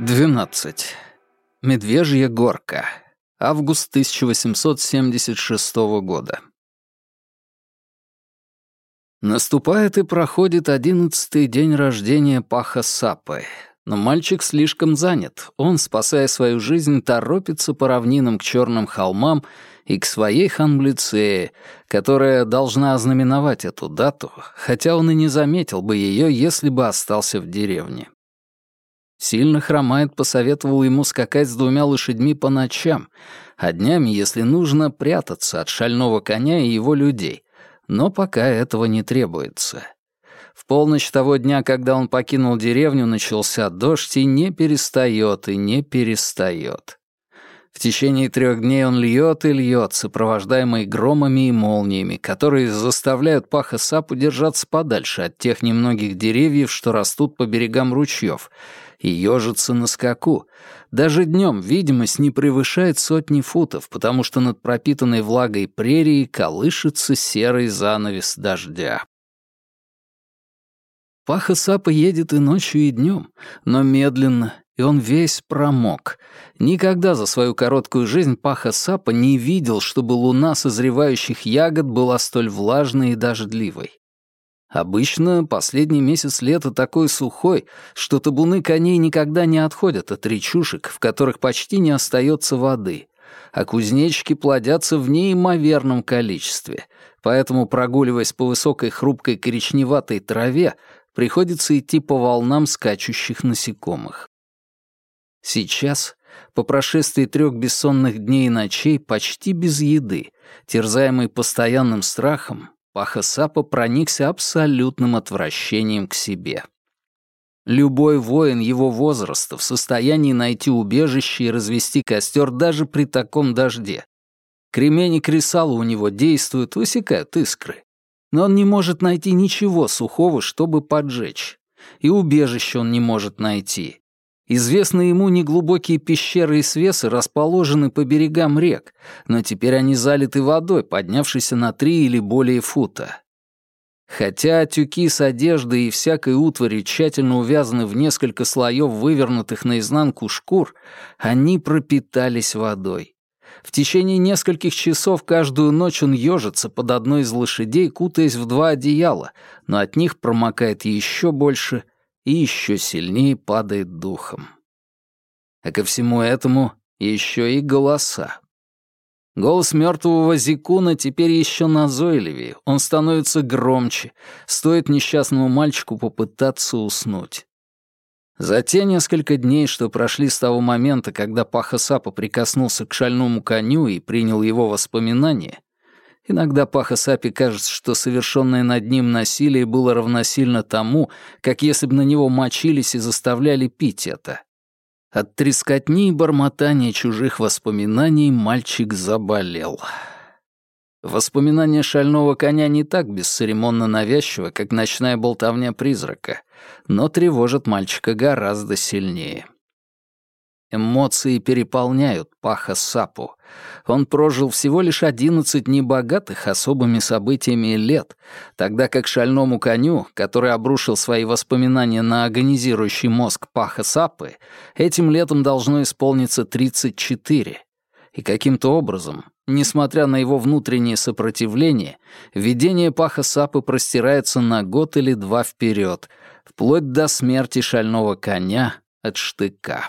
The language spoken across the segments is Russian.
12. Медвежья горка. Август 1876 года. Наступает и проходит одиннадцатый день рождения Паха Сапы. Но мальчик слишком занят. Он, спасая свою жизнь, торопится по равнинам к черным холмам и к своей ханблицее, которая должна ознаменовать эту дату, хотя он и не заметил бы ее, если бы остался в деревне. Сильно хромает посоветовал ему скакать с двумя лошадьми по ночам, а днями, если нужно, прятаться от шального коня и его людей. Но пока этого не требуется. В полночь того дня, когда он покинул деревню, начался дождь и не перестает, и не перестает. В течение трех дней он льет и льет, сопровождаемый громами и молниями, которые заставляют Паха Сапу держаться подальше от тех немногих деревьев, что растут по берегам ручьев, и ежится на скаку. Даже днем видимость не превышает сотни футов, потому что над пропитанной влагой прерией колышется серый занавес дождя. Паха Сапа едет и ночью, и днем, но медленно, и он весь промок. Никогда за свою короткую жизнь Паха Сапа не видел, чтобы луна созревающих ягод была столь влажной и дождливой. Обычно последний месяц лета такой сухой, что табуны коней никогда не отходят от речушек, в которых почти не остается воды, а кузнечики плодятся в неимоверном количестве, поэтому, прогуливаясь по высокой хрупкой коричневатой траве, приходится идти по волнам скачущих насекомых. Сейчас, по прошествии трех бессонных дней и ночей, почти без еды, терзаемый постоянным страхом, Паха Сапа проникся абсолютным отвращением к себе. Любой воин его возраста в состоянии найти убежище и развести костер даже при таком дожде. Кремень и кресало у него действуют, высекают искры. Но он не может найти ничего сухого, чтобы поджечь. И убежище он не может найти. Известные ему неглубокие пещеры и свесы расположены по берегам рек, но теперь они залиты водой, поднявшейся на три или более фута. Хотя тюки с одеждой и всякой утварью тщательно увязаны в несколько слоев вывернутых наизнанку шкур, они пропитались водой. В течение нескольких часов каждую ночь он ежится под одной из лошадей, кутаясь в два одеяла, но от них промокает еще больше — и еще сильнее падает духом. А ко всему этому еще и голоса. Голос мертвого Зикуна теперь еще назойливее, он становится громче, стоит несчастному мальчику попытаться уснуть. За те несколько дней, что прошли с того момента, когда Паха Сапа прикоснулся к шальному коню и принял его воспоминания, Иногда Паха Сапи кажется, что совершенное над ним насилие было равносильно тому, как если бы на него мочились и заставляли пить это. От трескотни и бормотания чужих воспоминаний мальчик заболел. Воспоминания шального коня не так бесцеремонно навязчивы, как ночная болтовня призрака, но тревожат мальчика гораздо сильнее. Эмоции переполняют Паха Сапу. Он прожил всего лишь одиннадцать небогатых особыми событиями лет, тогда как шальному коню, который обрушил свои воспоминания на агонизирующий мозг Паха Сапы, этим летом должно исполниться тридцать четыре. И каким-то образом, несмотря на его внутреннее сопротивление, видение Паха Сапы простирается на год или два вперед, вплоть до смерти шального коня от штыка.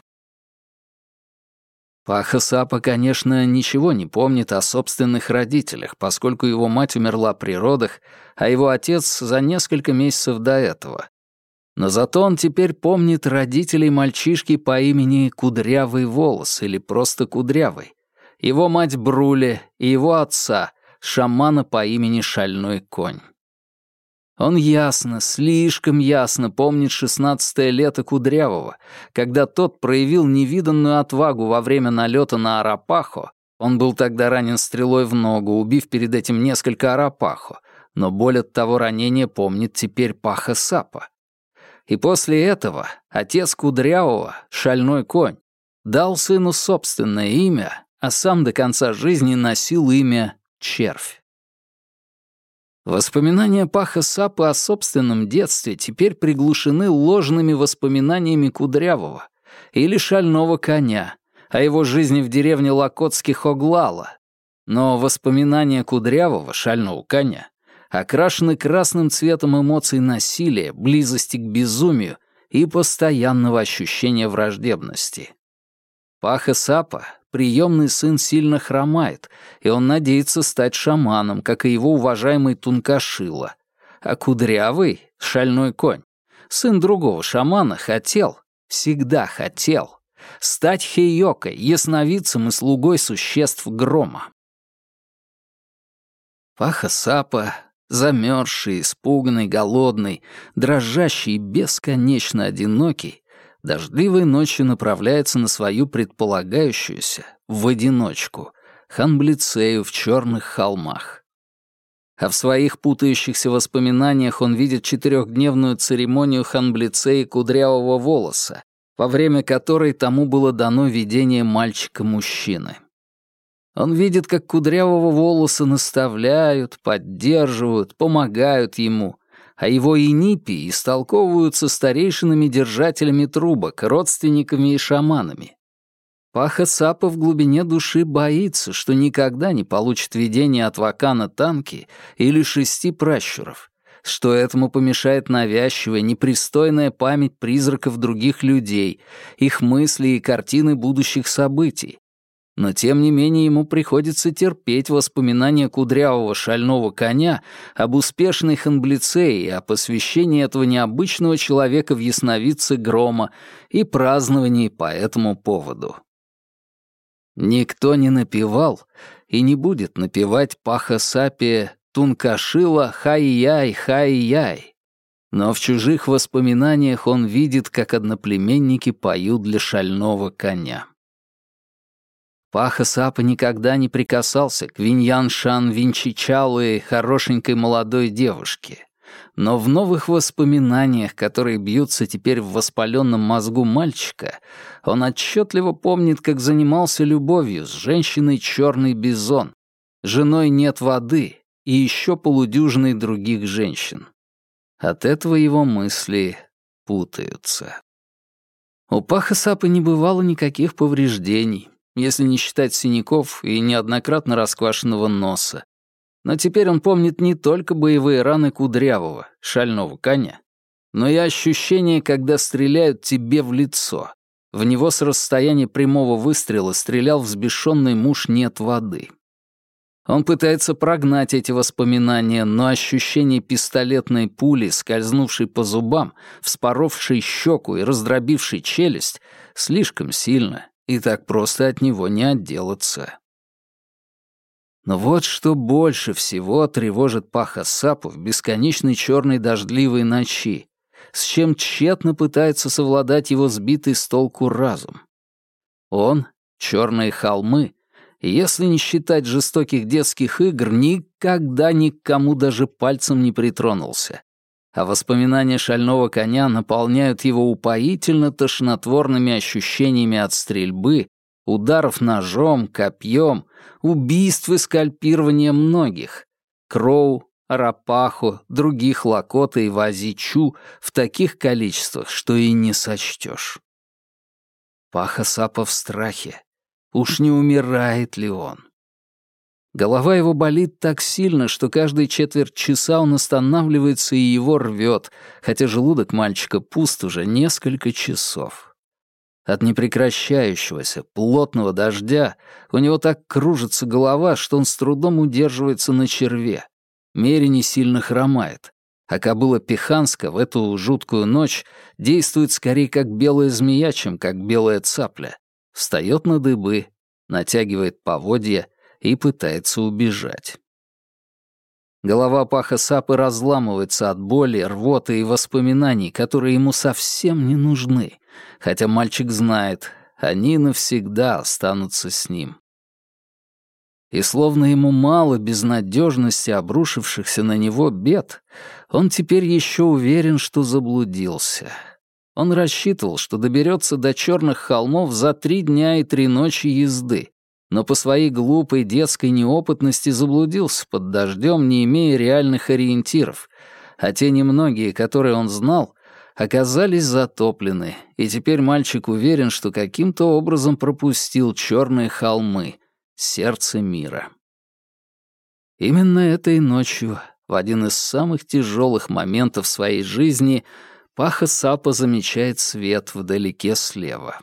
Паха Сапа, конечно, ничего не помнит о собственных родителях, поскольку его мать умерла при родах, а его отец за несколько месяцев до этого. Но зато он теперь помнит родителей мальчишки по имени Кудрявый Волос или просто Кудрявый, его мать Бруле и его отца, шамана по имени Шальной Конь. Он ясно, слишком ясно помнит шестнадцатое лето Кудрявого, когда тот проявил невиданную отвагу во время налета на Арапахо. Он был тогда ранен стрелой в ногу, убив перед этим несколько Арапахо, но боль от того ранения помнит теперь Паха Сапа. И после этого отец Кудрявого, шальной конь, дал сыну собственное имя, а сам до конца жизни носил имя Червь. Воспоминания Паха Сапы о собственном детстве теперь приглушены ложными воспоминаниями Кудрявого, или шального коня, о его жизни в деревне Локотских Оглала. Но воспоминания кудрявого шального коня окрашены красным цветом эмоций насилия, близости к безумию и постоянного ощущения враждебности. Паха Сапа, приемный сын, сильно хромает, и он надеется стать шаманом, как и его уважаемый Тункашила. А Кудрявый, шальной конь, сын другого шамана, хотел, всегда хотел, стать хейокой, ясновидцем и слугой существ грома. Паха Сапа замерзший, испуганный, голодный, дрожащий и бесконечно одинокий, дождливой ночью направляется на свою предполагающуюся, в одиночку, ханблицею в черных холмах. А в своих путающихся воспоминаниях он видит четырехдневную церемонию ханблицеи кудрявого волоса, во время которой тому было дано видение мальчика-мужчины. Он видит, как кудрявого волоса наставляют, поддерживают, помогают ему, а его и нипи истолковываются старейшинами-держателями трубок, родственниками и шаманами. Паха Сапа в глубине души боится, что никогда не получит видение от Вакана Танки или шести пращуров, что этому помешает навязчивая, непристойная память призраков других людей, их мысли и картины будущих событий, но тем не менее ему приходится терпеть воспоминания кудрявого шального коня об успешной ханблицее и о посвящении этого необычного человека в ясновидце грома и праздновании по этому поводу. Никто не напевал и не будет напевать Паха Сапия Тункашила Хай-Яй, Хай-Яй. Но в чужих воспоминаниях он видит, как одноплеменники поют для шального коня. Паха Сапа никогда не прикасался к Виньян-Шан Винчичалуи хорошенькой молодой девушке. Но в новых воспоминаниях, которые бьются теперь в воспаленном мозгу мальчика, он отчетливо помнит, как занимался любовью с женщиной черный бизон, женой нет воды и еще полудюжиной других женщин. От этого его мысли путаются. У Паха Сапы не бывало никаких повреждений, если не считать синяков и неоднократно расквашенного носа. Но теперь он помнит не только боевые раны кудрявого, шального коня, но и ощущение, когда стреляют тебе в лицо. В него с расстояния прямого выстрела стрелял взбешенный муж «нет воды». Он пытается прогнать эти воспоминания, но ощущение пистолетной пули, скользнувшей по зубам, вспоровшей щеку и раздробившей челюсть, слишком сильно и так просто от него не отделаться. Но вот что больше всего тревожит Паха Сапу в бесконечной черной дождливой ночи, с чем тщетно пытается совладать его сбитый с толку разум. Он, черные холмы, если не считать жестоких детских игр, никогда никому даже пальцем не притронулся а воспоминания шального коня наполняют его упоительно тошнотворными ощущениями от стрельбы, ударов ножом, копьем, убийств и скальпирования многих. Кроу, Арапаху, других Лакота и Вазичу в таких количествах, что и не сочтешь. Паха Сапа в страхе. Уж не умирает ли он? Голова его болит так сильно, что каждые четверть часа он останавливается и его рвет, хотя желудок мальчика пуст уже несколько часов. От непрекращающегося, плотного дождя у него так кружится голова, что он с трудом удерживается на черве. Мере не сильно хромает. А кобыла Пиханска в эту жуткую ночь действует скорее как белая змея, чем как белая цапля. Встает на дыбы, натягивает поводья — и пытается убежать. Голова Паха Сапы разламывается от боли, рвоты и воспоминаний, которые ему совсем не нужны, хотя мальчик знает, они навсегда останутся с ним. И словно ему мало безнадежности обрушившихся на него бед, он теперь еще уверен, что заблудился. Он рассчитывал, что доберется до черных холмов за три дня и три ночи езды, но по своей глупой детской неопытности заблудился под дождем, не имея реальных ориентиров, а те немногие, которые он знал, оказались затоплены, и теперь мальчик уверен, что каким-то образом пропустил черные холмы, сердце мира. Именно этой ночью, в один из самых тяжелых моментов своей жизни, Паха Сапа замечает свет вдалеке слева.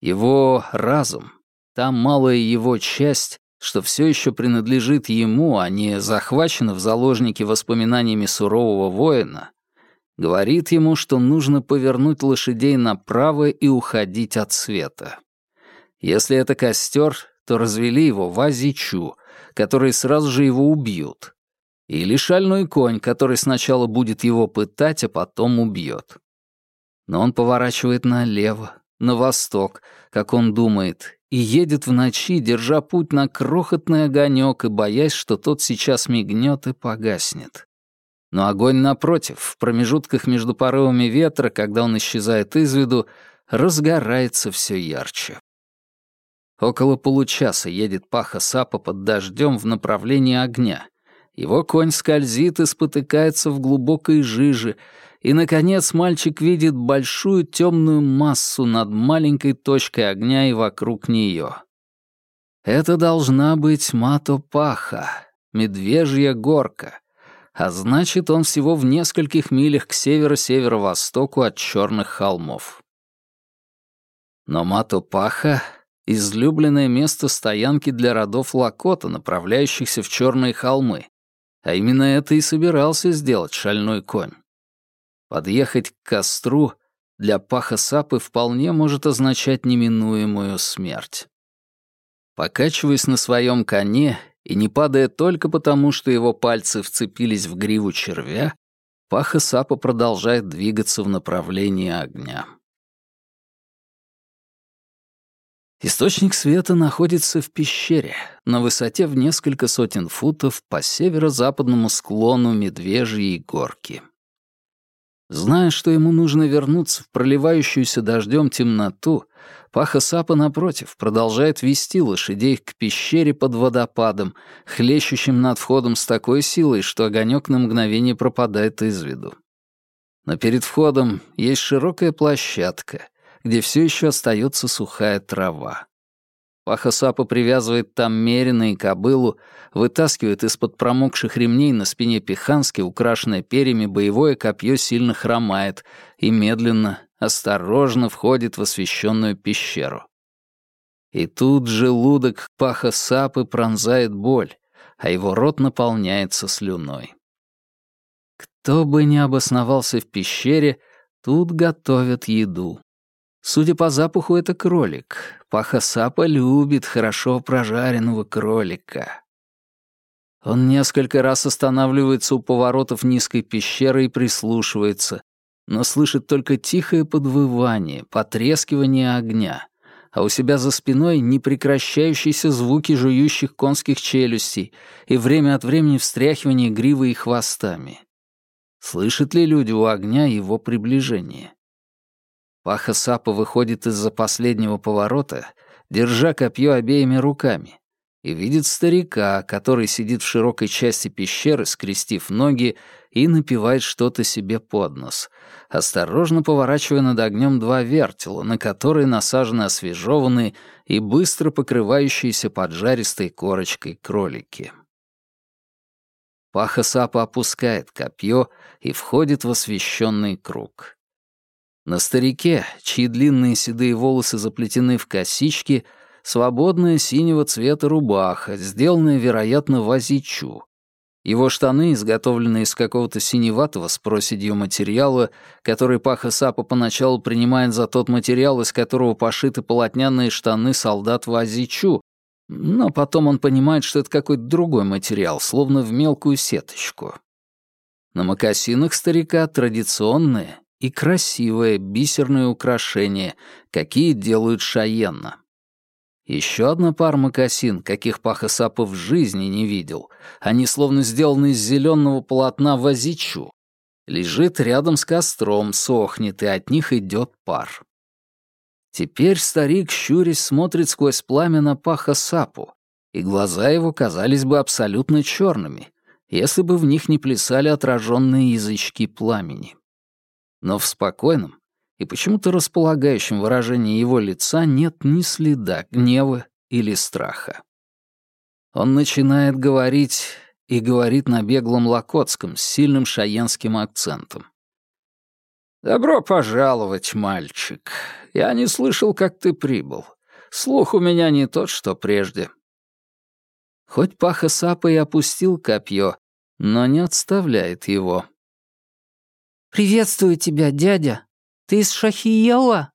Его разум, та малая его часть, что все еще принадлежит ему, а не захвачена в заложники воспоминаниями сурового воина, говорит ему, что нужно повернуть лошадей направо и уходить от света. Если это костер, то развели его в Азичу, которые сразу же его убьют. Или шальной конь, который сначала будет его пытать, а потом убьет. Но он поворачивает налево, на восток, как он думает, и едет в ночи, держа путь на крохотный огонек и боясь, что тот сейчас мигнет и погаснет. Но огонь напротив, в промежутках между порывами ветра, когда он исчезает из виду, разгорается все ярче. Около получаса едет Паха Сапа под дождем в направлении огня. Его конь скользит и спотыкается в глубокой жиже, и, наконец, мальчик видит большую темную массу над маленькой точкой огня и вокруг нее. Это должна быть Мато-Паха, медвежья горка, а значит, он всего в нескольких милях к северо-северо-востоку от черных холмов. Но Мато-Паха излюбленное место стоянки для родов Лакота, направляющихся в Черные холмы. А именно это и собирался сделать шальной конь. Подъехать к костру для паха Сапы вполне может означать неминуемую смерть. Покачиваясь на своем коне и не падая только потому, что его пальцы вцепились в гриву червя, паха Сапа продолжает двигаться в направлении огня. Источник света находится в пещере, на высоте в несколько сотен футов по северо-западному склону Медвежьей горки. Зная, что ему нужно вернуться в проливающуюся дождем темноту, Паха Сапа, напротив, продолжает вести лошадей к пещере под водопадом, хлещущим над входом с такой силой, что огонек на мгновение пропадает из виду. Но перед входом есть широкая площадка, где все еще остается сухая трава. Пахасапа привязывает там Мерина и кобылу, вытаскивает из-под промокших ремней на спине Пихански, украшенное перьями, боевое копье сильно хромает и медленно, осторожно входит в освещенную пещеру. И тут желудок Пахасапы пронзает боль, а его рот наполняется слюной. Кто бы ни обосновался в пещере, тут готовят еду. Судя по запаху, это кролик. Паха-сапа любит хорошо прожаренного кролика. Он несколько раз останавливается у поворотов низкой пещеры и прислушивается, но слышит только тихое подвывание, потрескивание огня, а у себя за спиной непрекращающиеся звуки жующих конских челюстей и время от времени встряхивание гривы и хвостами. Слышат ли люди у огня его приближение? Паха Сапа выходит из-за последнего поворота, держа копье обеими руками, и видит старика, который сидит в широкой части пещеры, скрестив ноги, и напивает что-то себе под нос, осторожно поворачивая над огнем два вертела, на которые насажены освежеванные и быстро покрывающиеся поджаристой корочкой кролики. Паха Сапа опускает копье и входит в освещенный круг. На старике, чьи длинные седые волосы заплетены в косички, свободная синего цвета рубаха, сделанная, вероятно, в азичу. Его штаны, изготовленные из какого-то синеватого с проседью материала, который Паха Сапа поначалу принимает за тот материал, из которого пошиты полотняные штаны солдат в азичу, но потом он понимает, что это какой-то другой материал, словно в мелкую сеточку. На мокасинах старика традиционные, и красивое бисерное украшение, какие делают шаенна. Еще одна пара мокасин, каких Паха Сапа в жизни не видел. Они словно сделаны из зеленого полотна вазичу. Лежит рядом с костром, сохнет, и от них идет пар. Теперь старик, щурясь, смотрит сквозь пламя на Паха Сапу, и глаза его казались бы абсолютно черными, если бы в них не плясали отраженные язычки пламени. Но в спокойном и почему-то располагающем выражении его лица нет ни следа гнева или страха. Он начинает говорить и говорит на беглом локотском с сильным шаенским акцентом. «Добро пожаловать, мальчик. Я не слышал, как ты прибыл. Слух у меня не тот, что прежде». Хоть Паха Сапа и опустил копье, но не отставляет его. «Приветствую тебя, дядя. Ты из Шахиела?»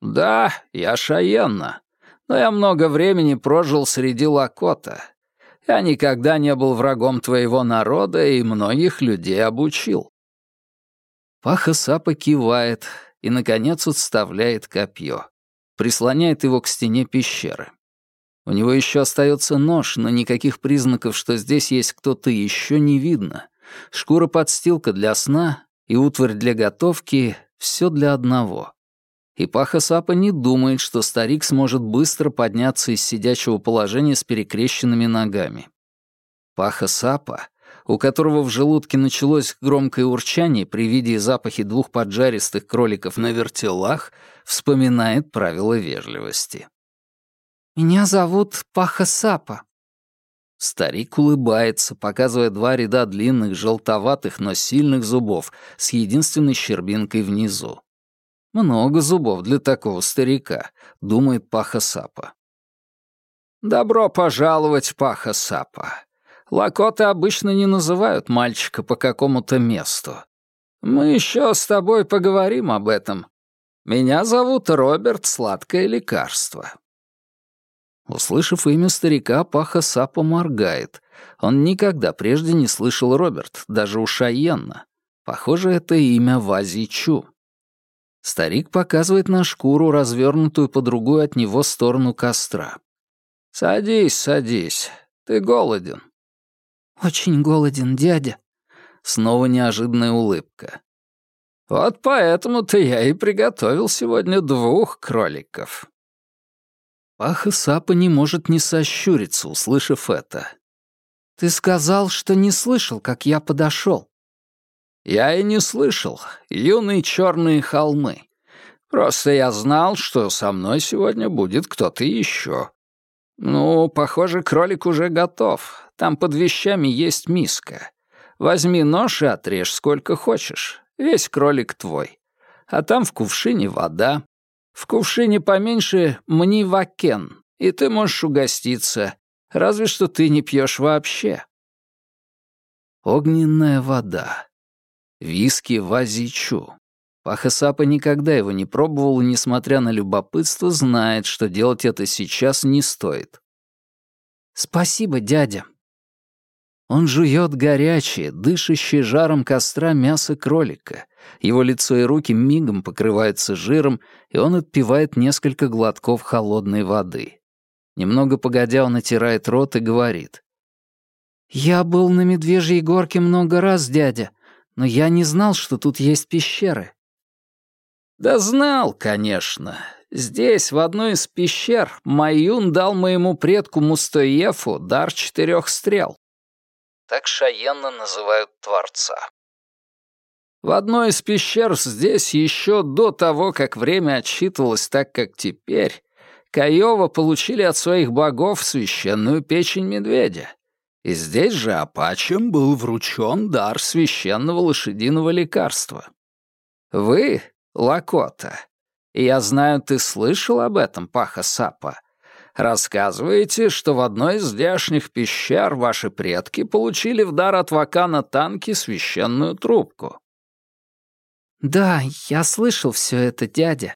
«Да, я Шаенна, но я много времени прожил среди Лакота. Я никогда не был врагом твоего народа и многих людей обучил». Паха Сапа кивает и, наконец, отставляет копье. Прислоняет его к стене пещеры. У него еще остается нож, но никаких признаков, что здесь есть кто-то еще не видно. Шкура-подстилка для сна и утварь для готовки — все для одного. И Паха Сапа не думает, что старик сможет быстро подняться из сидячего положения с перекрещенными ногами. Паха Сапа у которого в желудке началось громкое урчание при виде запахи двух поджаристых кроликов на вертелах, вспоминает правила вежливости. «Меня зовут Паха Сапа». Старик улыбается, показывая два ряда длинных, желтоватых, но сильных зубов с единственной щербинкой внизу. «Много зубов для такого старика», — думает Паха Сапа. «Добро пожаловать, Паха Сапа. Лакоты обычно не называют мальчика по какому-то месту. Мы еще с тобой поговорим об этом. Меня зовут Роберт Сладкое Лекарство». Услышав имя старика, Паха Сапа моргает. Он никогда прежде не слышал Роберт, даже у Шайенна. Похоже, это имя Вазичу. Старик показывает на шкуру, развернутую по другую от него сторону костра. «Садись, садись. Ты голоден. «Очень голоден, дядя». Снова неожиданная улыбка. «Вот поэтому-то я и приготовил сегодня двух кроликов». Паха Сапа не может не сощуриться, услышав это. «Ты сказал, что не слышал, как я подошел». «Я и не слышал. Юные черные холмы. Просто я знал, что со мной сегодня будет кто-то еще. Ну, похоже, кролик уже готов. Там под вещами есть миска. Возьми нож и отрежь сколько хочешь. Весь кролик твой. А там в кувшине вода. В кувшине поменьше мни вакен, и ты можешь угоститься. Разве что ты не пьешь вообще. Огненная вода. Виски вазичу. Пахасапа никогда его не пробовал и, несмотря на любопытство, знает, что делать это сейчас не стоит. «Спасибо, дядя», он жует горячее, дышащее жаром костра мясо кролика. Его лицо и руки мигом покрываются жиром, и он отпивает несколько глотков холодной воды. Немного погодя, он отирает рот и говорит. «Я был на Медвежьей горке много раз, дядя, но я не знал, что тут есть пещеры». «Да знал, конечно. Здесь, в одной из пещер, Майюн дал моему предку Мустоефу дар четырех стрел. Так Шаенна называют Творца. В одной из пещер здесь еще до того, как время отсчитывалось так, как теперь, Каева получили от своих богов священную печень медведя. И здесь же апачам был вручен дар священного лошадиного лекарства. Вы, Лакота, я знаю, ты слышал об этом, Паха Сапа, Рассказываете, что в одной из здешних пещер ваши предки получили в дар от Вакана Танки священную трубку. Да, я слышал все это, дядя.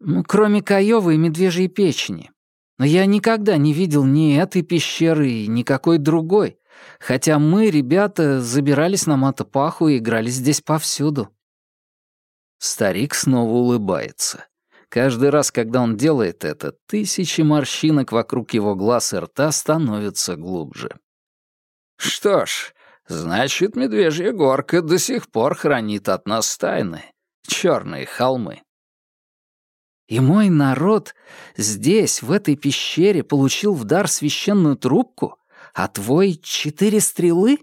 Ну, кроме Каёвы и медвежьей печени. Но я никогда не видел ни этой пещеры и никакой другой, хотя мы, ребята, забирались на Матапаху и играли здесь повсюду. Старик снова улыбается. Каждый раз, когда он делает это, тысячи морщинок вокруг его глаз и рта становятся глубже. Что ж, значит, Медвежья горка до сих пор хранит от нас тайны. Черные холмы. И мой народ здесь, в этой пещере, получил в дар священную трубку, а твой — четыре стрелы?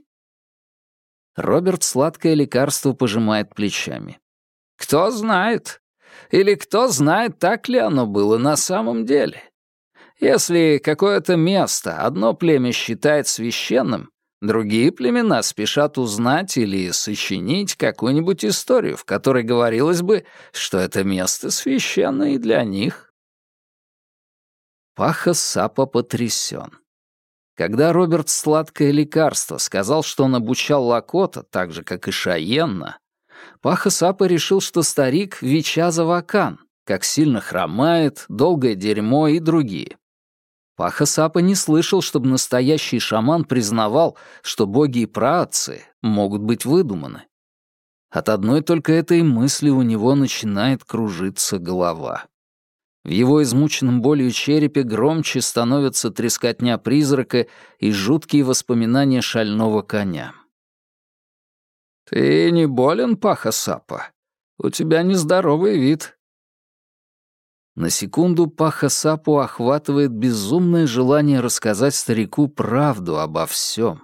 Роберт сладкое лекарство пожимает плечами. Кто знает? Или кто знает, так ли оно было на самом деле? Если какое-то место одно племя считает священным, другие племена спешат узнать или сочинить какую-нибудь историю, в которой говорилось бы, что это место священно и для них. Паха Сапа потрясен. Когда Роберт «Сладкое лекарство» сказал, что он обучал Лакота, так же, как и Шаенна, Паха Сапа решил, что старик — Вича Завакан, как сильно хромает, долгое дерьмо и другие. Паха Сапа не слышал, чтобы настоящий шаман признавал, что боги и праотцы могут быть выдуманы. От одной только этой мысли у него начинает кружиться голова. В его измученном болью черепе громче становятся трескотня призрака и жуткие воспоминания шального коня. «Ты не болен, Паха Сапа? У тебя нездоровый вид», на секунду Паха Сапу охватывает безумное желание рассказать старику правду обо всем.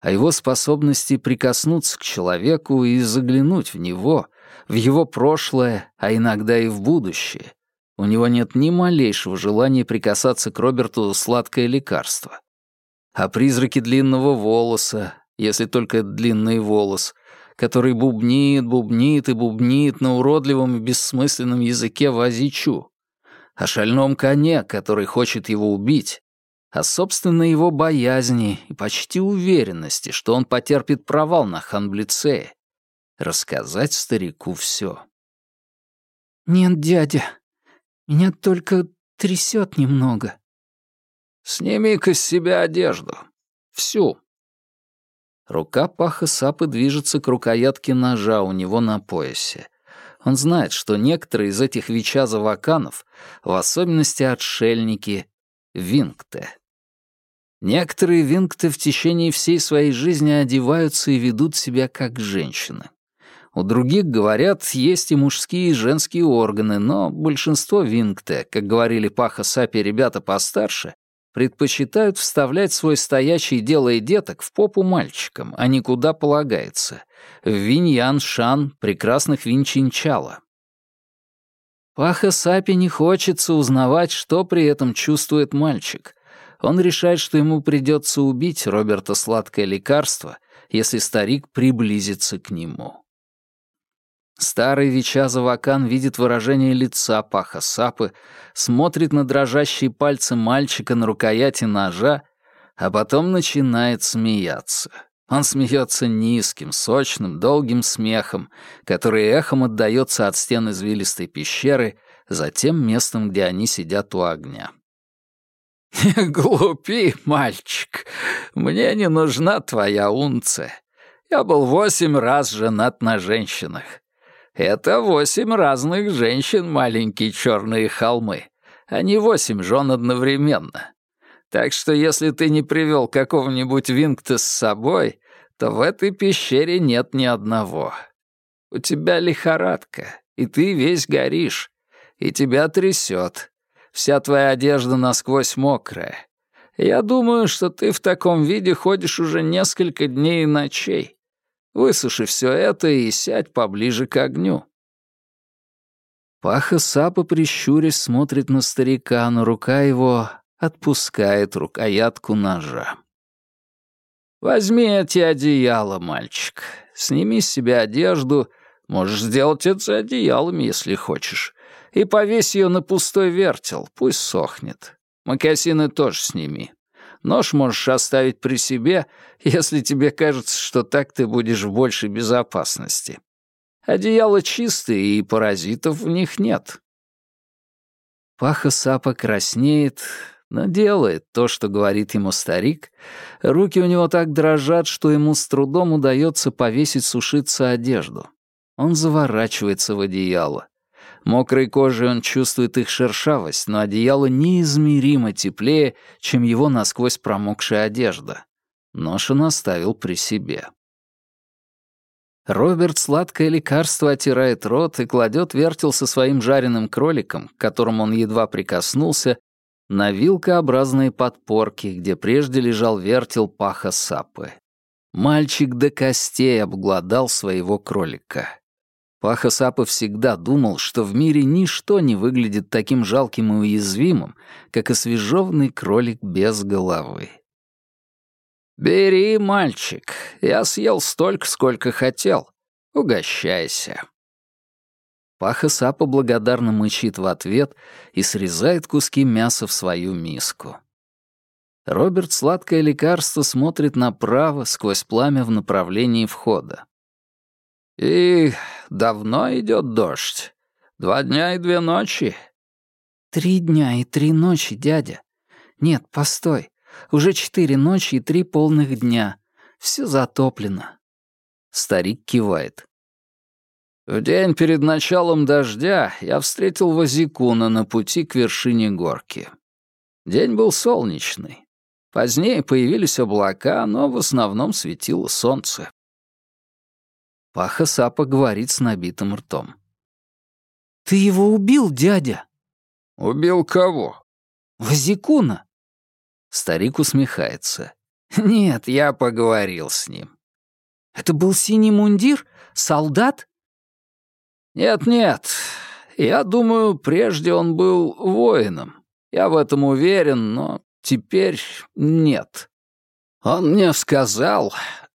О его способности прикоснуться к человеку и заглянуть в него, в его прошлое, а иногда и в будущее. У него нет ни малейшего желания прикасаться к Роберту сладкое лекарство. А призраки длинного волоса, если только длинный волос — который бубнит, бубнит и бубнит на уродливом и бессмысленном языке Вазичу, о шальном коне, который хочет его убить, о собственной его боязни и почти уверенности, что он потерпит провал на Ханблицее. Рассказать старику все. «Нет, дядя, меня только трясет немного». «Сними-ка с себя одежду. Всю. Рука Паха Сапы движется к рукоятке ножа у него на поясе. Он знает, что некоторые из этих вичаза-ваканов, в особенности отшельники, вингты. Некоторые вингты в течение всей своей жизни одеваются и ведут себя как женщины. У других, говорят, есть и мужские, и женские органы, но большинство вингте, как говорили Паха Сапи ребята постарше, предпочитают вставлять свой стоячий дело деток в попу мальчикам, а не куда полагается, в виньян-шан прекрасных винчинчала. Паха Сапи не хочется узнавать, что при этом чувствует мальчик. Он решает, что ему придется убить Роберта сладкое лекарство, если старик приблизится к нему. Старый Вича Завакан видит выражение лица Паха Сапы, смотрит на дрожащие пальцы мальчика на рукояти ножа, а потом начинает смеяться. Он смеется низким, сочным, долгим смехом, который эхом отдаётся от стен извилистой пещеры за тем местом, где они сидят у огня. глупи, мальчик. Мне не нужна твоя унция. Я был восемь раз женат на женщинах. Это восемь разных женщин, маленькие черные холмы, а не восемь жен одновременно. Так что если ты не привел какого-нибудь Вингта с собой, то в этой пещере нет ни одного. У тебя лихорадка, и ты весь горишь, и тебя трясет. Вся твоя одежда насквозь мокрая. Я думаю, что ты в таком виде ходишь уже несколько дней и ночей. Высуши все это и сядь поближе к огню». Паха Сапа, прищурясь, смотрит на старика, но рука его отпускает рукоятку ножа. «Возьми эти одеяла, мальчик. Сними с себя одежду. Можешь сделать это одеялами, если хочешь. И повесь ее на пустой вертел, пусть сохнет. Макасины тоже сними. Нож можешь оставить при себе, если тебе кажется, что так ты будешь в большей безопасности. Одеяло чистые, и паразитов в них нет. Паха Сапа краснеет, но делает то, что говорит ему старик. Руки у него так дрожат, что ему с трудом удается повесить сушиться одежду. Он заворачивается в одеяло. Мокрой кожей он чувствует их шершавость, но одеяло неизмеримо теплее, чем его насквозь промокшая одежда. Нож он оставил при себе. Роберт сладкое лекарство оттирает рот и кладет вертел со своим жареным кроликом, к которому он едва прикоснулся, на вилкообразные подпорки, где прежде лежал вертел паха сапы. Мальчик до костей обглодал своего кролика. Паха Сапа всегда думал, что в мире ничто не выглядит таким жалким и уязвимым, как освежеванный кролик без головы. «Бери, мальчик, я съел столько, сколько хотел. Угощайся». Паха Сапа благодарно мычит в ответ и срезает куски мяса в свою миску. Роберт сладкое лекарство смотрит направо сквозь пламя в направлении входа. «И давно идет дождь? Два дня и две ночи?» «Три дня и три ночи, дядя. Нет, постой. Уже четыре ночи и три полных дня. Все затоплено». Старик кивает. В день перед началом дождя я встретил Вазикуна на пути к вершине горки. День был солнечный. Позднее появились облака, но в основном светило солнце. Паха Сапа говорит с набитым ртом. «Ты его убил, дядя?» «Убил кого?» «Вазикуна». Старик усмехается. «Нет, я поговорил с ним». «Это был синий мундир? Солдат?» «Нет-нет, я думаю, прежде он был воином. Я в этом уверен, но теперь нет. Он мне сказал...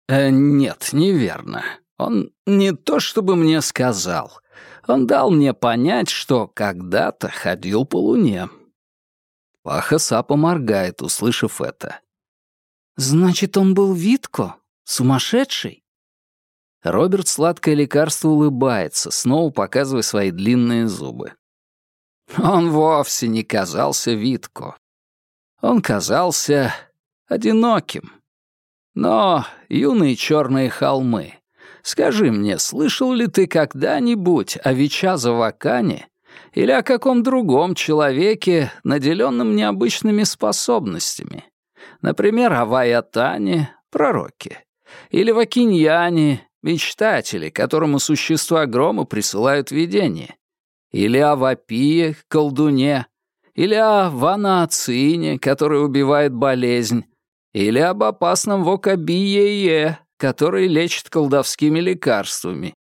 Э, нет, неверно. Он не то чтобы мне сказал. Он дал мне понять, что когда-то ходил по луне». Паха Сапа моргает, услышав это. «Значит, он был Витко? Сумасшедший?» Роберт сладкое лекарство улыбается, снова показывая свои длинные зубы. Он вовсе не казался Витко. Он казался одиноким. Но, юные черные холмы, скажи мне, слышал ли ты когда-нибудь о Вичаза Вакане или о каком другом человеке, наделенном необычными способностями? Например, о Ваятане, пророке, или Вакиньяне, мечтатели, которому существа грома присылают видение, или о вапие, колдуне, или о ванаацине, который убивает болезнь, или об опасном вокабие, который лечит колдовскими лекарствами,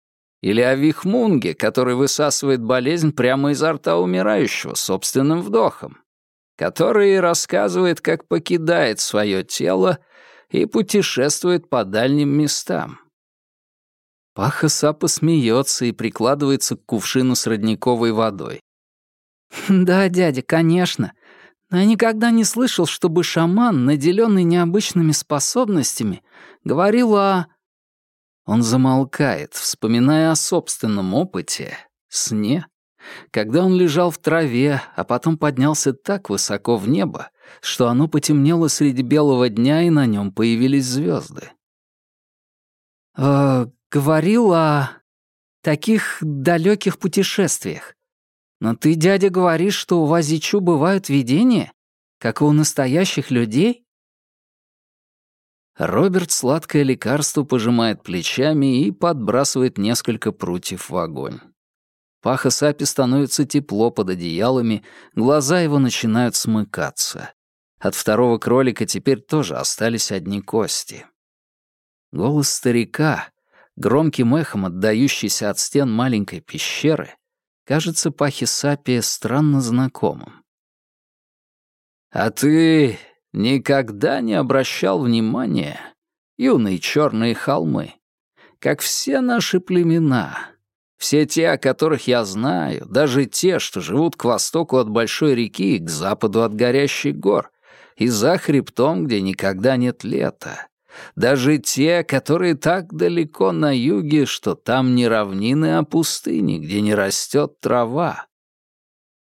или о вихмунге, который высасывает болезнь прямо изо рта умирающего собственным вдохом, который рассказывает, как покидает свое тело и путешествует по дальним местам. Паха Сапа смеется и прикладывается к кувшину с родниковой водой. «Да, дядя, конечно. Но я никогда не слышал, чтобы шаман, наделенный необычными способностями, говорил о...» Он замолкает, вспоминая о собственном опыте, сне, когда он лежал в траве, а потом поднялся так высоко в небо, что оно потемнело среди белого дня, и на нем появились звезды. «Э, говорил о таких далеких путешествиях. Но ты, дядя, говоришь, что у Вазичу бывают видения, как и у настоящих людей?» Роберт сладкое лекарство пожимает плечами и подбрасывает несколько прутьев в огонь. Паха Сапи становится тепло под одеялами, глаза его начинают смыкаться. От второго кролика теперь тоже остались одни кости. Голос старика, громким эхом отдающийся от стен маленькой пещеры, кажется Пахисапе странно знакомым. «А ты никогда не обращал внимания, юные черные холмы, как все наши племена, все те, о которых я знаю, даже те, что живут к востоку от большой реки и к западу от горящих гор, и за хребтом, где никогда нет лета, даже те, которые так далеко на юге, что там не равнины, а пустыни, где не растет трава.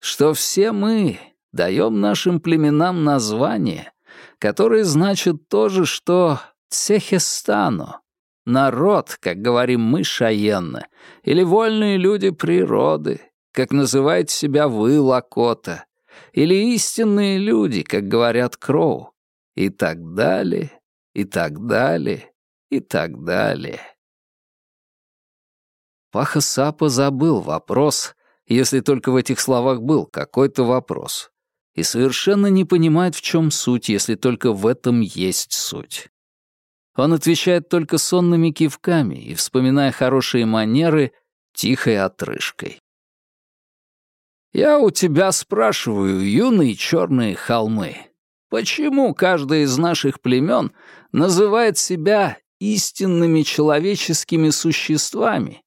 Что все мы даем нашим племенам название, которые значат то же, что Цехестану, народ, как говорим мы шаенно, или вольные люди природы, как называете себя вы, Лакота, или истинные люди, как говорят Кроу, и так далее, и так далее, и так далее. Паха Сапа забыл вопрос, если только в этих словах был какой-то вопрос, и совершенно не понимает, в чем суть, если только в этом есть суть. Он отвечает только сонными кивками и, вспоминая хорошие манеры, тихой отрыжкой. «Я у тебя спрашиваю, юные черные холмы, почему каждый из наших племен называет себя истинными человеческими существами,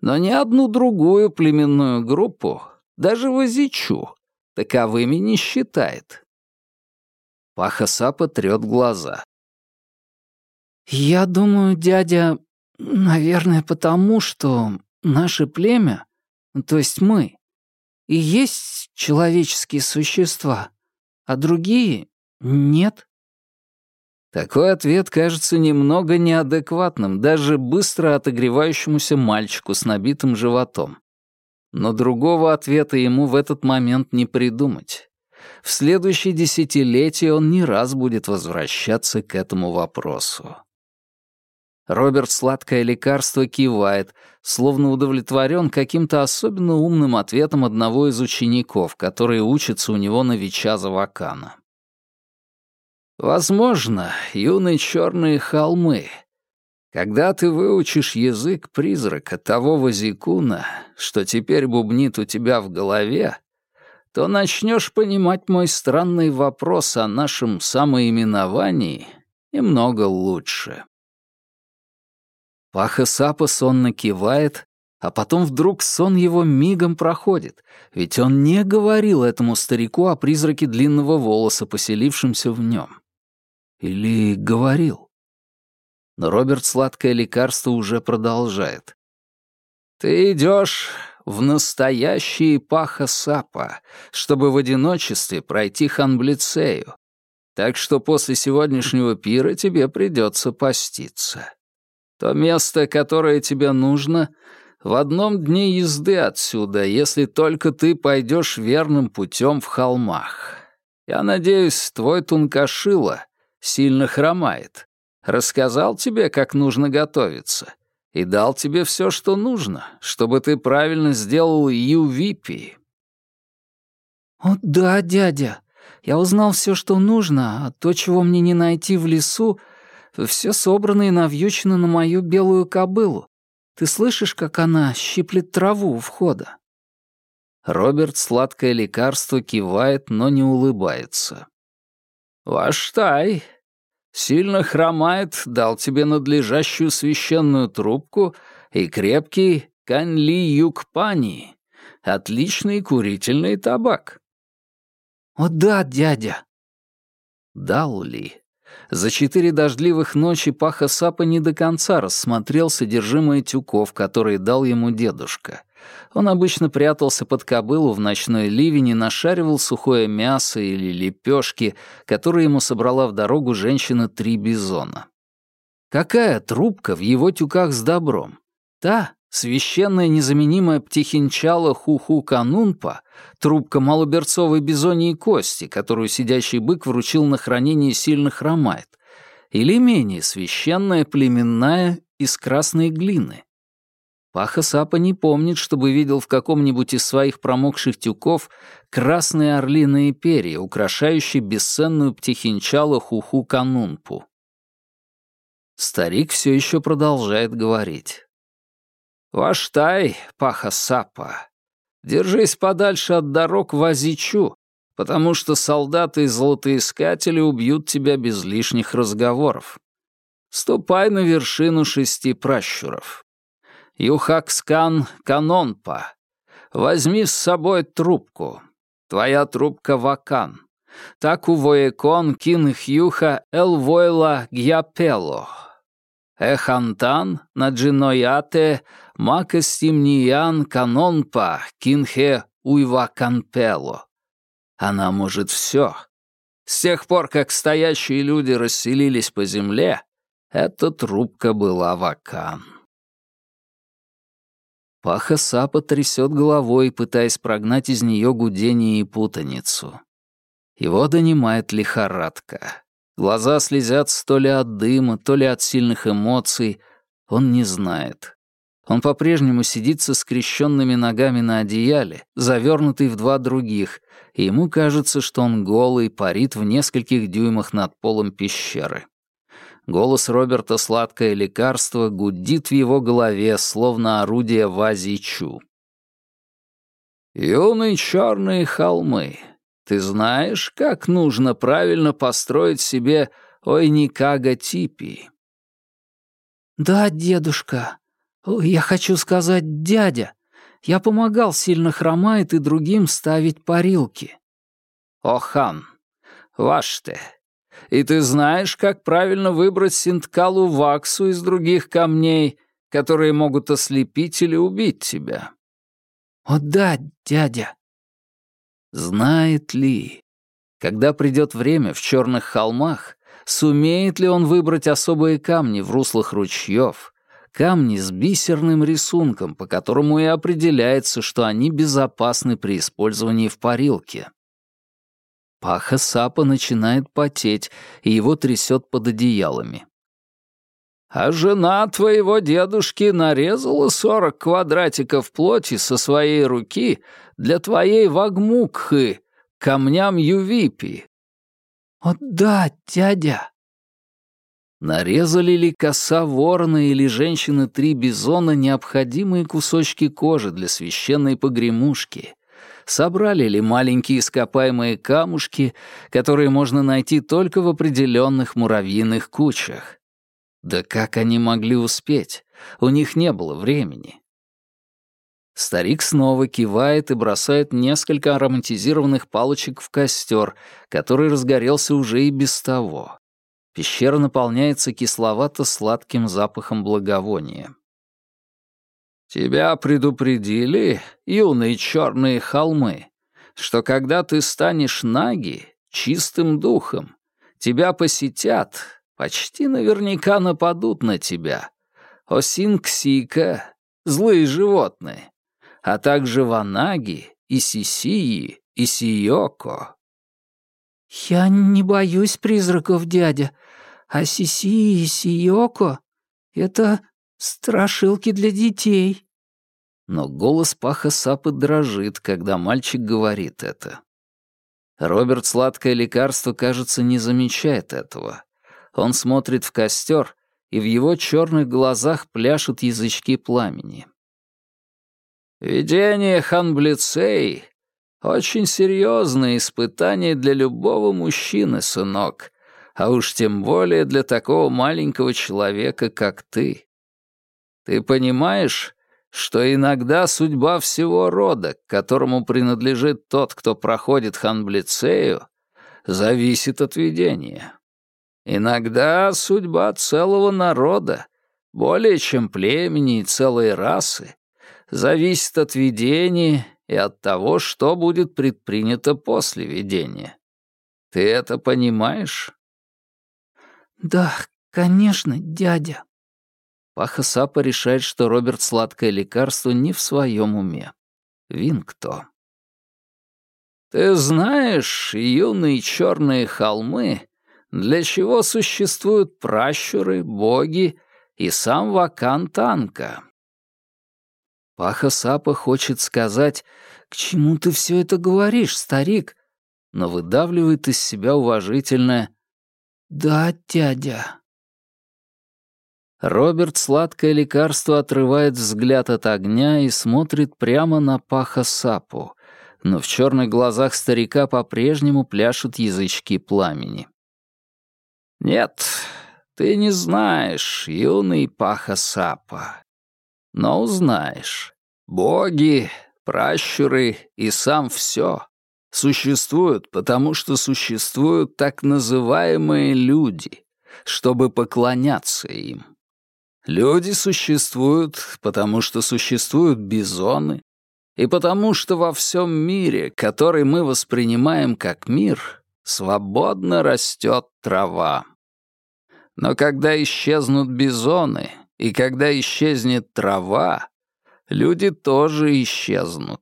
но ни одну другую племенную группу, даже Вазичу, таковыми не считает?» Паха Сапа трёт глаза. «Я думаю, дядя, наверное, потому что наше племя, то есть мы, и есть человеческие существа, а другие — нет». Такой ответ кажется немного неадекватным даже быстро отогревающемуся мальчику с набитым животом. Но другого ответа ему в этот момент не придумать. В следующие десятилетия он не раз будет возвращаться к этому вопросу. Роберт сладкое лекарство кивает, словно удовлетворен каким-то особенно умным ответом одного из учеников, которые учатся у него на Вичаза Вакана. «Возможно, юные черные холмы. Когда ты выучишь язык призрака того Вазикуна, что теперь бубнит у тебя в голове, то начнешь понимать мой странный вопрос о нашем самоименовании немного лучше». Паха Сапа сонно кивает, а потом вдруг сон его мигом проходит, ведь он не говорил этому старику о призраке длинного волоса, поселившемся в нем. Или говорил? Но Роберт сладкое лекарство уже продолжает. «Ты идешь в настоящий Паха Сапа, чтобы в одиночестве пройти Ханблицею, так что после сегодняшнего пира тебе придется поститься. То место, которое тебе нужно, в одном дне езды отсюда, если только ты пойдешь верным путем в холмах. Я надеюсь, твой Тункашила сильно хромает. Рассказал тебе, как нужно готовиться, и дал тебе все, что нужно, чтобы ты правильно сделал Ювипи. «О да, дядя, я узнал все, что нужно, а то, чего мне не найти в лесу, все собрано и навьючено на мою белую кобылу. Ты слышишь, как она щиплет траву у входа?» Роберт сладкое лекарство кивает, но не улыбается. «Ваш тай сильно хромает, дал тебе надлежащую священную трубку и крепкий канли юкпани, отличный курительный табак». «О да, дядя!» Дал ли? За четыре дождливых ночи Паха Сапа не до конца рассмотрел содержимое тюков, которые дал ему дедушка. Он обычно прятался под кобылу в ночной ливень и нашаривал сухое мясо или лепешки, которые ему собрала в дорогу женщина Три Бизона. Какая трубка в его тюках с добром? Та, священная незаменимая птихинчала хуху канунпа, трубка малоберцовой бизоньей кости, которую сидящий бык вручил на хранение сильно хромает, или менее священная племенная из красной глины. Паха Сапа не помнит, чтобы видел в каком-нибудь из своих промокших тюков красные орлиные перья, украшающие бесценную птихинчалу хуху канунпу. Старик все еще продолжает говорить. «Ваштай, Паха Сапа, держись подальше от дорог в Азичу, потому что солдаты и золотоискатели убьют тебя без лишних разговоров. Ступай на вершину шести пращуров. Юхакскан Канонпа. Возьми с собой трубку. Твоя трубка Вакан. Таку воекон кин хюха эл войла гьяпело. Эхантан наджинояте макастимниян канонпа кинхе уйваканпело. Она может все. С тех пор, как стоящие люди расселились по земле, эта трубка была вакан. Паха Сапа трясет головой, пытаясь прогнать из нее гудение и путаницу. Его донимает лихорадка. Глаза слезятся то ли от дыма, то ли от сильных эмоций. Он не знает. Он по-прежнему сидит со скрещенными ногами на одеяле, завернутый в два других, и ему кажется, что он голый, парит в нескольких дюймах над полом пещеры. Голос Роберта «Сладкое лекарство» гудит в его голове, словно орудие Вазичу. «Юные черные холмы, ты знаешь, как нужно правильно построить себе ойникага-типи?» «Да, дедушка. Я хочу сказать, дядя. Я помогал сильно хромает и другим ставить парилки». «Охан, ваш ты, и ты знаешь, как правильно выбрать синткалу ваксу из других камней, которые могут ослепить или убить тебя?» «О да, дядя». Знает ли, когда придет время в черных холмах, сумеет ли он выбрать особые камни в руслах ручьев, камни с бисерным рисунком, по которому и определяется, что они безопасны при использовании в парилке? Паха Сапа начинает потеть, и его трясет под одеялами. «А жена твоего дедушки нарезала сорок квадратиков плоти со своей руки для твоей вагмукхы, камням Ювипи». «О да, дядя!» Нарезали ли коса ворона или женщины три бизона необходимые кусочки кожи для священной погремушки? Собрали ли маленькие ископаемые камушки, которые можно найти только в определенных муравьиных кучах. Да как они могли успеть? У них не было времени. Старик снова кивает и бросает несколько ароматизированных палочек в костер, который разгорелся уже и без того. Пещера наполняется кисловато-сладким запахом благовония. «Тебя предупредили, юные черные холмы, что когда ты станешь наги, чистым духом, тебя посетят, почти наверняка нападут на тебя. Осинксика, злые животные, а также ванаги, и сисии, и сиоко». «Я не боюсь призраков, дядя, а сисии и сиоко — это Страшилки для детей. Но голос Паха Сапы дрожит, когда мальчик говорит это. Роберт сладкое лекарство, кажется, не замечает этого. Он смотрит в костер, и в его черных глазах пляшут язычки пламени. Видение ханблицей — очень серьезное испытание для любого мужчины, сынок, а уж тем более для такого маленького человека, как ты. Ты понимаешь, что иногда судьба всего рода, к которому принадлежит тот, кто проходит ханблицею, зависит от видения. Иногда судьба целого народа, более чем племени и целой расы, зависит от видения и от того, что будет предпринято после видения. Ты это понимаешь? Да, конечно, дядя. Паха Сапа решает, что Роберт сладкое лекарство не в своем уме. Вин кто? Ты знаешь, юные черные холмы, для чего существуют пращуры, боги и сам Вакан Танка? Паха Сапа хочет сказать, к чему ты все это говоришь, старик, но выдавливает из себя уважительное «Да, дядя». Роберт сладкое лекарство отрывает взгляд от огня и смотрит прямо на паха сапу, но в черных глазах старика по-прежнему пляшут язычки пламени. «Нет, ты не знаешь, юный паха сапа, но узнаешь. Боги, пращуры и сам все существуют, потому что существуют так называемые люди, чтобы поклоняться им. Люди существуют, потому что существуют бизоны, и потому что во всем мире, который мы воспринимаем как мир, свободно растет трава. Но когда исчезнут бизоны, и когда исчезнет трава, люди тоже исчезнут.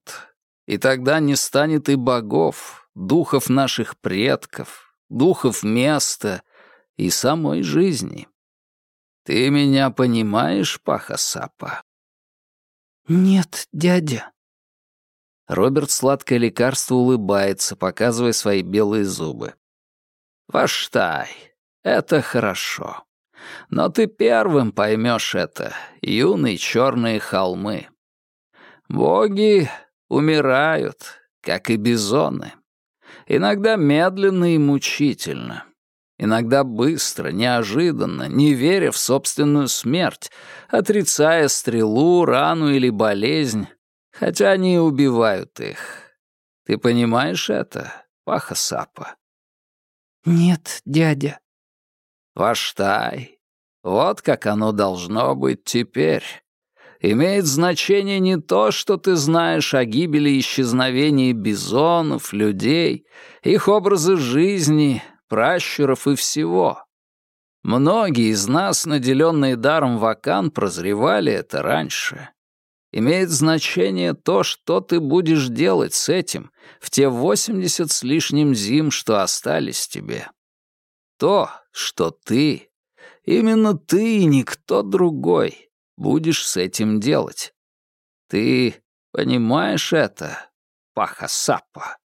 И тогда не станет и богов, духов наших предков, духов места и самой жизни. Ты меня понимаешь, Пахасапа? Нет, дядя. Роберт сладкое лекарство улыбается, показывая свои белые зубы. Ваштай, это хорошо. Но ты первым поймешь это, юные черные холмы. Боги умирают, как и бизоны. Иногда медленно и мучительно. Иногда быстро, неожиданно, не веря в собственную смерть, отрицая стрелу, рану или болезнь, хотя они и убивают их. Ты понимаешь это, Паха Сапа? «Нет, дядя». «Ваштай, вот как оно должно быть теперь. Имеет значение не то, что ты знаешь о гибели и исчезновении бизонов, людей, их образы жизни, пращуров и всего. Многие из нас, наделенные даром вакан, прозревали это раньше. Имеет значение то, что ты будешь делать с этим в те восемьдесят с лишним зим, что остались тебе. То, что ты, именно ты и никто другой, будешь с этим делать. Ты понимаешь это, Пахасапа?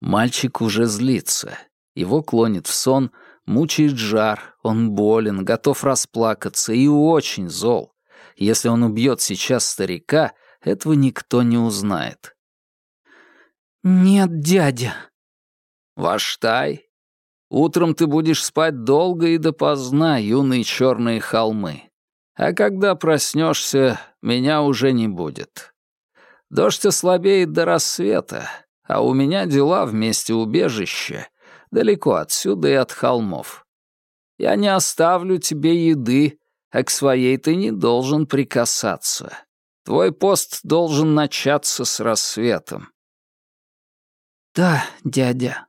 Мальчик уже злится. Его клонит в сон, мучает жар, он болен, готов расплакаться и очень зол. Если он убьет сейчас старика, этого никто не узнает. «Нет, дядя». «Ваштай, утром ты будешь спать долго и допоздна, юные черные холмы. А когда проснешься, меня уже не будет. Дождь ослабеет до рассвета, а у меня дела в месте убежища, далеко отсюда и от холмов. Я не оставлю тебе еды, а к своей ты не должен прикасаться. Твой пост должен начаться с рассветом. Да, дядя.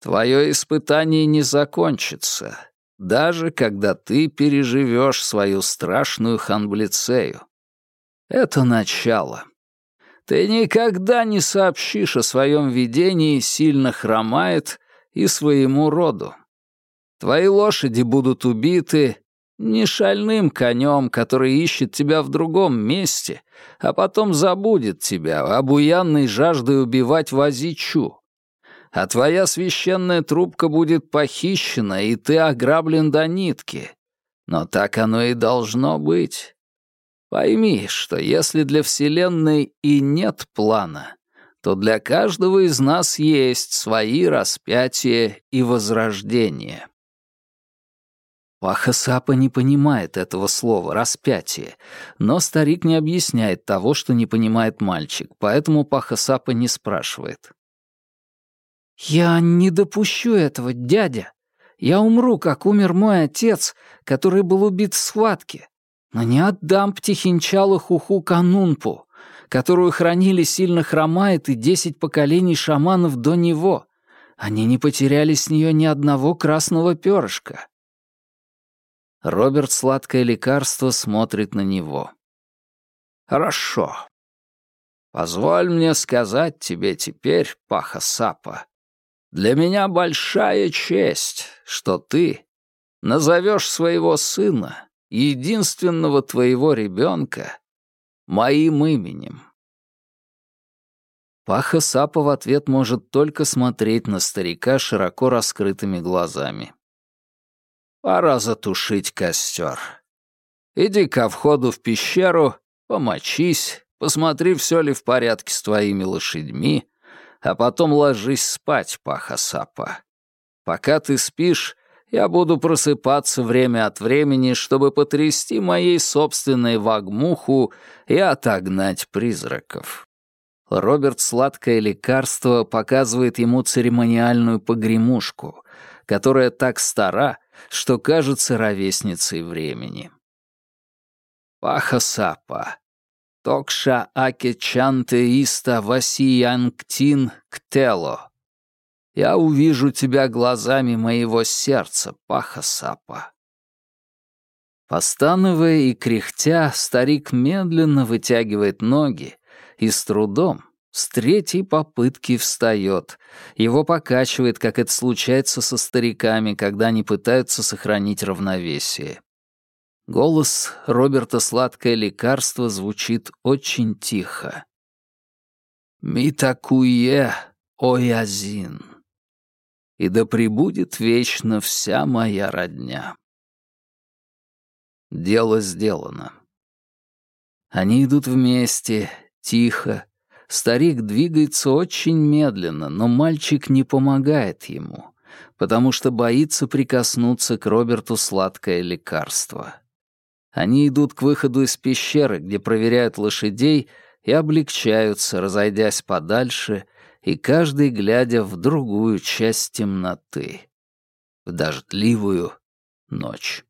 Твое испытание не закончится, даже когда ты переживешь свою страшную ханблицею. Это начало. Ты никогда не сообщишь о своем видении «сильно хромает» и своему роду. Твои лошади будут убиты не шальным конем, который ищет тебя в другом месте, а потом забудет тебя, обуянной жаждой убивать Вазичу. А твоя священная трубка будет похищена, и ты ограблен до нитки. Но так оно и должно быть. Пойми, что если для Вселенной и нет плана, то для каждого из нас есть свои распятия и возрождения. Пахасапа не понимает этого слова «распятие», но старик не объясняет того, что не понимает мальчик, поэтому Пахасапа не спрашивает. «Я не допущу этого, дядя. Я умру, как умер мой отец, который был убит в схватке. Но не отдам птихинчалу Хуху Канунпу, которую хранили сильно хромает и десять поколений шаманов до него. Они не потеряли с нее ни одного красного перышка. Роберт сладкое лекарство смотрит на него. «Хорошо. Позволь мне сказать тебе теперь, Паха Сапа, для меня большая честь, что ты назовешь своего сына единственного твоего ребенка моим именем. Паха Сапа в ответ может только смотреть на старика широко раскрытыми глазами. «Пора затушить костер. Иди ко входу в пещеру, помочись, посмотри, все ли в порядке с твоими лошадьми, а потом ложись спать, Паха Сапа. Пока ты спишь, я буду просыпаться время от времени, чтобы потрясти моей собственной вагмуху и отогнать призраков. Роберт сладкое лекарство показывает ему церемониальную погремушку, которая так стара, что кажется ровесницей времени. Паха-сапа. Токша аке чанте иста васиянктин ктело. Я увижу тебя глазами моего сердца, Паха-Сапа». Постановая и кряхтя, старик медленно вытягивает ноги и с трудом, с третьей попытки встает. Его покачивает, как это случается со стариками, когда они пытаются сохранить равновесие. Голос Роберта «Сладкое лекарство» звучит очень тихо. «Митакуе оязин». И да пребудет вечно вся моя родня. Дело сделано. Они идут вместе, тихо. Старик двигается очень медленно, но мальчик не помогает ему, потому что боится прикоснуться к Роберту сладкое лекарство. Они идут к выходу из пещеры, где проверяют лошадей, и облегчаются, разойдясь подальше, и каждый глядя в другую часть темноты, в дождливую ночь.